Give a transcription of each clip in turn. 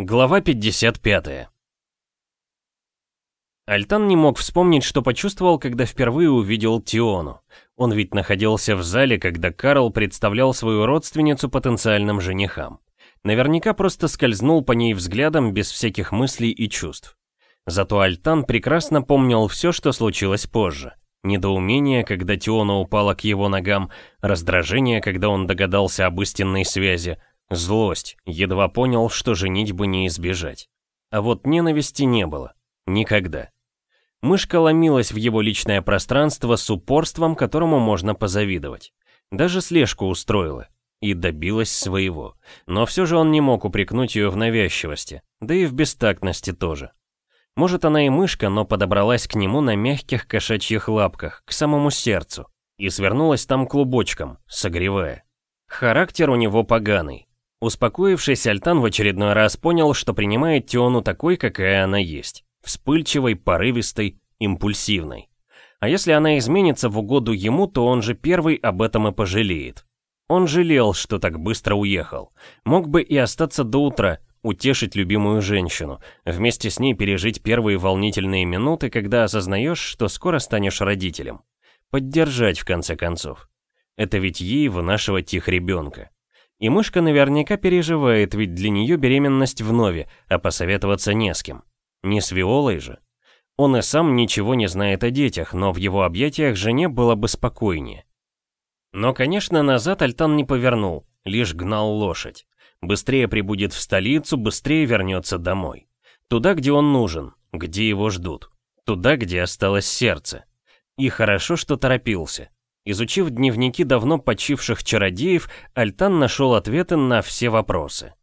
Глава 55 Альтан не мог вспомнить, что почувствовал, когда впервые увидел Тиону. Он ведь находился в зале, когда Карл представлял свою родственницу потенциальным женихам. Наверняка просто скользнул по ней взглядом без всяких мыслей и чувств. Зато Альтан прекрасно помнил все, что случилось позже. Недоумение, когда Тиона упала к его ногам, раздражение, когда он догадался об истинной связи, Злость, едва понял, что женить бы не избежать. А вот ненависти не было. Никогда. Мышка ломилась в его личное пространство с упорством, которому можно позавидовать. Даже слежку устроила. И добилась своего. Но все же он не мог упрекнуть ее в навязчивости, да и в бестактности тоже. Может, она и мышка, но подобралась к нему на мягких кошачьих лапках, к самому сердцу, и свернулась там клубочком, согревая. Характер у него поганый, Успокоившись, Альтан в очередной раз понял, что принимает Тиону такой, какая она есть. Вспыльчивой, порывистой, импульсивной. А если она изменится в угоду ему, то он же первый об этом и пожалеет. Он жалел, что так быстро уехал. Мог бы и остаться до утра, утешить любимую женщину, вместе с ней пережить первые волнительные минуты, когда осознаешь, что скоро станешь родителем. Поддержать, в конце концов. Это ведь ей вынашивать их ребенка. И мышка наверняка переживает, ведь для нее беременность вновь, а посоветоваться не с кем. Не с Виолой же. Он и сам ничего не знает о детях, но в его объятиях жене было бы спокойнее. Но, конечно, назад Альтан не повернул, лишь гнал лошадь. Быстрее прибудет в столицу, быстрее вернется домой. Туда, где он нужен, где его ждут. Туда, где осталось сердце. И хорошо, что торопился. Изучив дневники давно почивших чародеев, Альтан нашел ответы на все вопросы.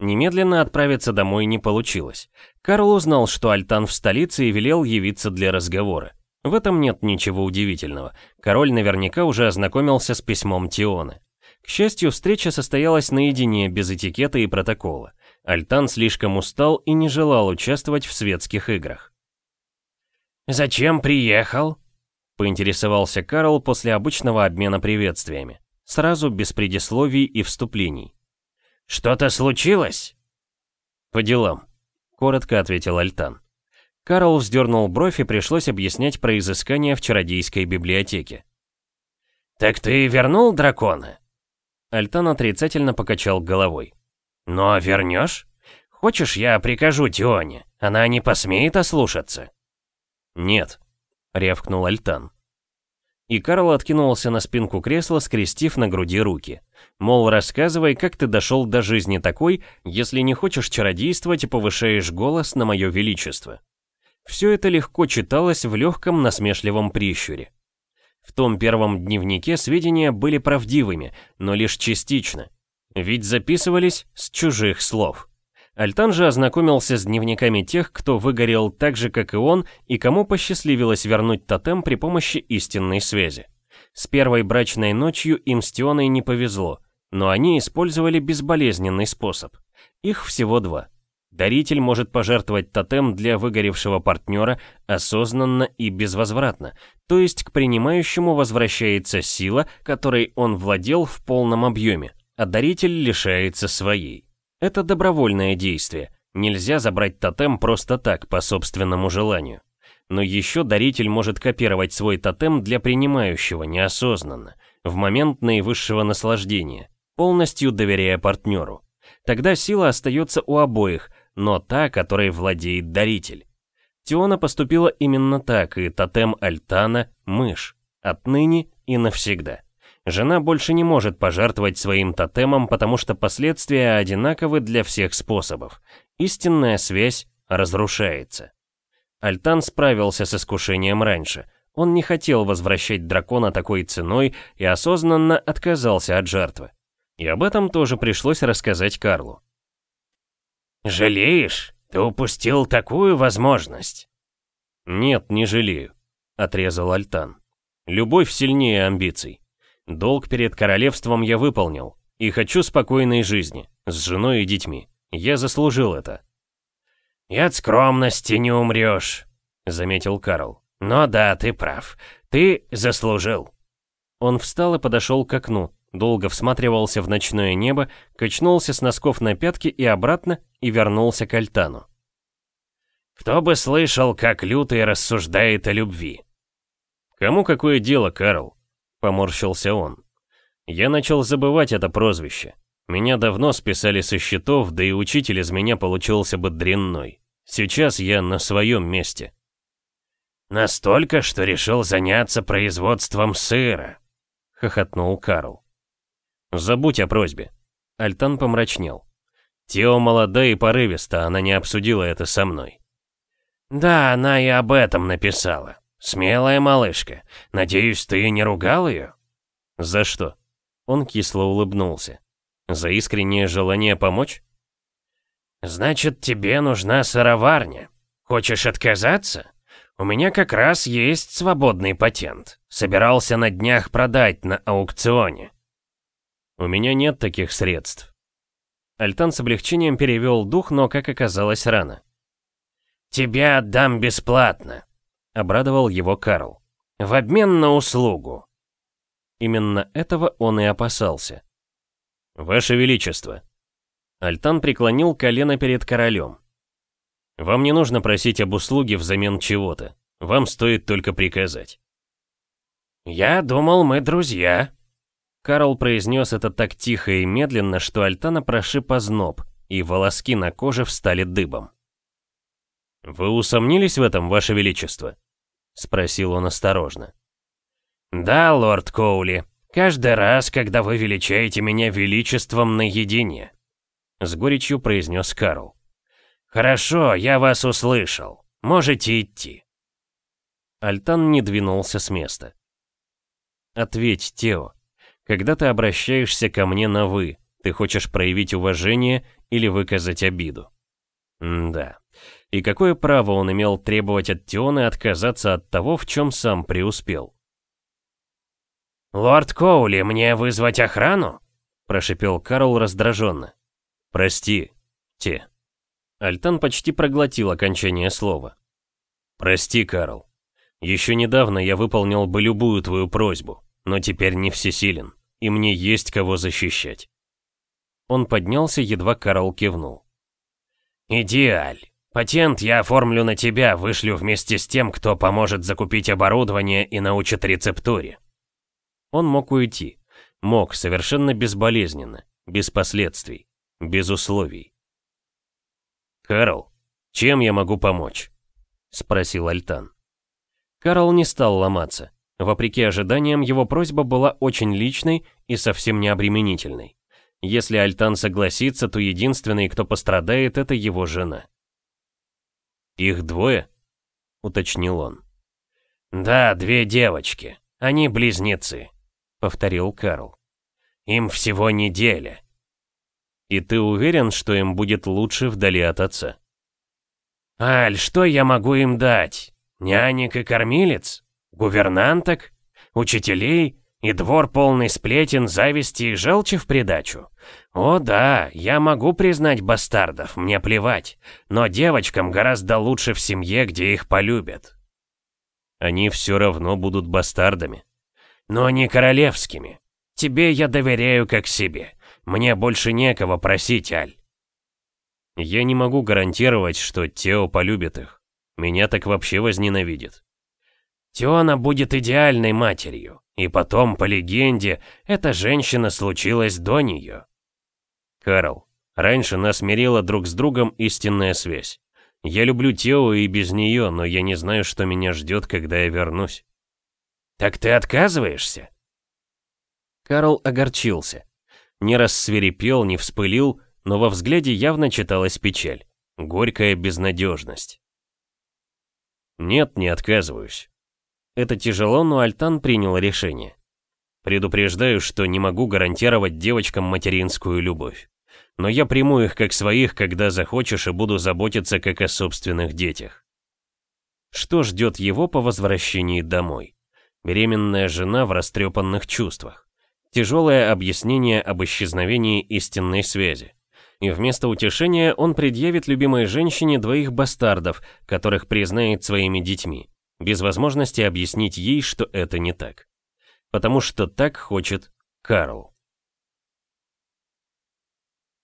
Немедленно отправиться домой не получилось. Карл узнал, что Альтан в столице и велел явиться для разговора. В этом нет ничего удивительного. Король наверняка уже ознакомился с письмом Тионы. К счастью, встреча состоялась наедине, без этикета и протокола. Альтан слишком устал и не желал участвовать в светских играх. «Зачем приехал?» Поинтересовался Карл после обычного обмена приветствиями. Сразу без предисловий и вступлений. «Что-то случилось?» «По делам», — коротко ответил Альтан. Карл вздернул бровь и пришлось объяснять про изыскание в чародейской библиотеке. «Так ты вернул дракона?» Альтан отрицательно покачал головой. «Но вернешь? Хочешь, я прикажу Тионе? Она не посмеет ослушаться?» «Нет», — рявкнул Альтан. И Карл откинулся на спинку кресла, скрестив на груди руки. Мол, рассказывай, как ты дошел до жизни такой, если не хочешь чародействовать и повышаешь голос на мое величество. Все это легко читалось в легком насмешливом прищуре. В том первом дневнике сведения были правдивыми, но лишь частично. Ведь записывались с чужих слов. Альтан же ознакомился с дневниками тех, кто выгорел так же, как и он, и кому посчастливилось вернуть тотем при помощи истинной связи. С первой брачной ночью им с Тионой не повезло, но они использовали безболезненный способ. Их всего два. Даритель может пожертвовать тотем для выгоревшего партнера осознанно и безвозвратно, то есть к принимающему возвращается сила, которой он владел в полном объеме, а даритель лишается своей. Это добровольное действие. Нельзя забрать тотем просто так, по собственному желанию. Но еще даритель может копировать свой тотем для принимающего неосознанно, в момент наивысшего наслаждения, полностью доверяя партнеру. Тогда сила остается у обоих, но та, которой владеет даритель. Тиона поступила именно так, и тотем Альтана — мышь. Отныне и навсегда. Жена больше не может пожертвовать своим тотемом, потому что последствия одинаковы для всех способов. Истинная связь разрушается. Альтан справился с искушением раньше. Он не хотел возвращать дракона такой ценой и осознанно отказался от жертвы. И об этом тоже пришлось рассказать Карлу. «Жалеешь? Ты упустил такую возможность?» «Нет, не жалею», — отрезал Альтан. «Любовь сильнее амбиций. Долг перед королевством я выполнил, и хочу спокойной жизни, с женой и детьми. Я заслужил это. «И от скромности не умрешь», — заметил Карл. «Но да, ты прав. Ты заслужил». Он встал и подошел к окну, долго всматривался в ночное небо, качнулся с носков на пятки и обратно и вернулся к Альтану. «Кто бы слышал, как Лютый рассуждает о любви?» «Кому какое дело, Карл?» — поморщился он. «Я начал забывать это прозвище. Меня давно списали со счетов, да и учитель из меня получился бы дрянной. Сейчас я на своем месте». «Настолько, что решил заняться производством сыра», — хохотнул Карл. «Забудь о просьбе». Альтан помрачнел. Тео молода и порывиста, она не обсудила это со мной. «Да, она и об этом написала. Смелая малышка. Надеюсь, ты не ругал ее?» «За что?» Он кисло улыбнулся. «За искреннее желание помочь?» «Значит, тебе нужна сыроварня. Хочешь отказаться? У меня как раз есть свободный патент. Собирался на днях продать на аукционе». «У меня нет таких средств». Альтан с облегчением перевел дух, но, как оказалось, рано. «Тебя отдам бесплатно», — обрадовал его Карл. «В обмен на услугу». Именно этого он и опасался. «Ваше Величество!» Альтан преклонил колено перед королем. «Вам не нужно просить об услуге взамен чего-то. Вам стоит только приказать». «Я думал, мы друзья». Карл произнес это так тихо и медленно, что Альтана прошиб озноб, и волоски на коже встали дыбом. «Вы усомнились в этом, Ваше Величество?» — спросил он осторожно. «Да, лорд Коули, каждый раз, когда вы величаете меня величеством наедине», — с горечью произнес Карл. «Хорошо, я вас услышал. Можете идти». Альтан не двинулся с места. «Ответь, Тео, когда ты обращаешься ко мне на «вы», ты хочешь проявить уважение или выказать обиду?» М да. И какое право он имел требовать от Теона отказаться от того, в чем сам преуспел? «Лорд Коули, мне вызвать охрану?» – прошипел Карл раздраженно. «Прости, те». Альтан почти проглотил окончание слова. «Прости, Карл. Еще недавно я выполнил бы любую твою просьбу, но теперь не всесилен, и мне есть кого защищать». Он поднялся, едва Карл кивнул. «Иди, Аль. Патент я оформлю на тебя, вышлю вместе с тем, кто поможет закупить оборудование и научит рецептуре. Он мог уйти. Мог, совершенно безболезненно, без последствий, без условий. «Карл, чем я могу помочь?» — спросил Альтан. Карл не стал ломаться. Вопреки ожиданиям, его просьба была очень личной и совсем не обременительной. Если Альтан согласится, то единственный, кто пострадает, это его жена. «Их двое?» — уточнил он. «Да, две девочки. Они близнецы повторил Карл. «Им всего неделя». «И ты уверен, что им будет лучше вдали от отца?» «Аль, что я могу им дать? Нянек и кормилец? Гувернанток? Учителей? И двор полный сплетен, зависти и желчи в придачу? О да, я могу признать бастардов, мне плевать, но девочкам гораздо лучше в семье, где их полюбят». «Они все равно будут бастардами», но не королевскими. Тебе я доверяю как себе. Мне больше некого просить, Аль. Я не могу гарантировать, что Тео полюбит их. Меня так вообще возненавидит. Теона будет идеальной матерью. И потом, по легенде, эта женщина случилась до нее. Карл, раньше нас мерила друг с другом истинная связь. Я люблю Тео и без нее, но я не знаю, что меня ждет, когда я вернусь. «Так ты отказываешься?» Карл огорчился. Не рассверепел, не вспылил, но во взгляде явно читалась печаль. Горькая безнадежность. «Нет, не отказываюсь». Это тяжело, но Альтан принял решение. Предупреждаю, что не могу гарантировать девочкам материнскую любовь. Но я приму их как своих, когда захочешь, и буду заботиться как о собственных детях. Что ждет его по возвращении домой? Беременная жена в растрепанных чувствах. Тяжелое объяснение об исчезновении истинной связи. И вместо утешения он предъявит любимой женщине двоих бастардов, которых признает своими детьми, без возможности объяснить ей, что это не так. Потому что так хочет Карл.